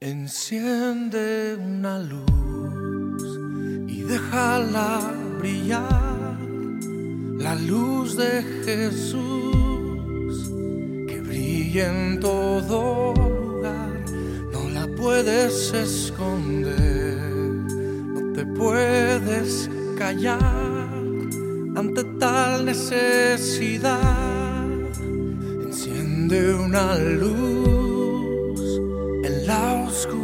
Enciende una luz y déjala brillar, la luz de Jesús que brilla en todo lugar, no la puedes esconder, no te puedes callar ante tal necesidad. Enciende una luz en la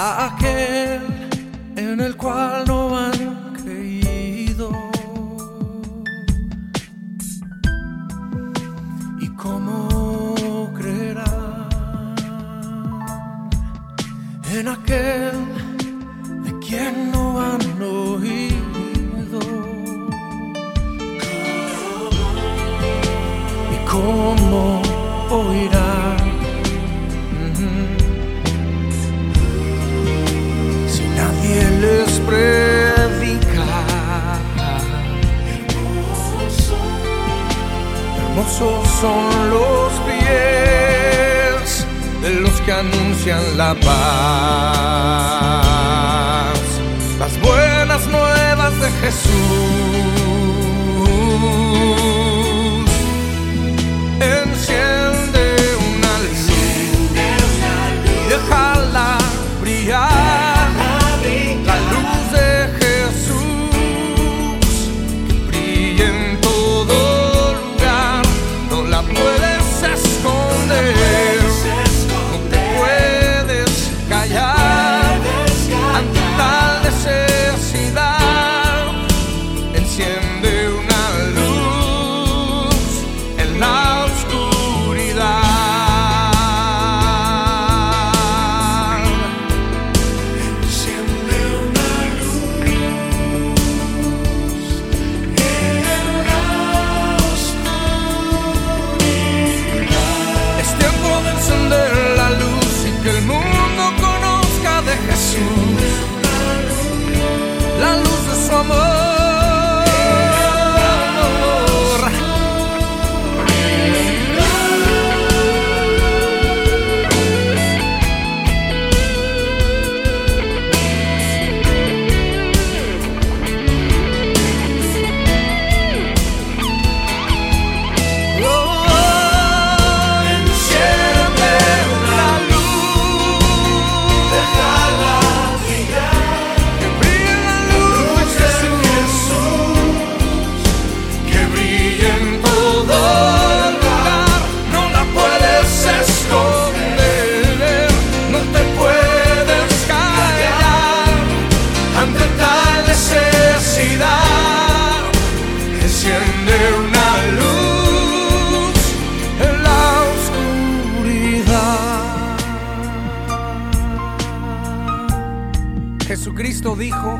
a aquel en el cual no han creído? ¿Y cómo creerá en aquel de quien no han oído? ¿Y cómo oirá? Hermosos son los pies de los que anuncian la paz, las buenas nuevas de Jesús. Dijo,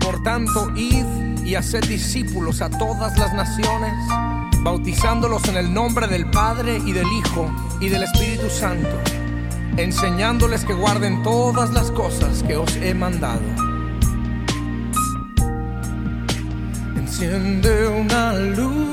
por tanto, id y haced discípulos a todas las naciones, bautizándolos en el nombre del Padre y del Hijo y del Espíritu Santo, enseñándoles que guarden todas las cosas que os he mandado. Enciende una luz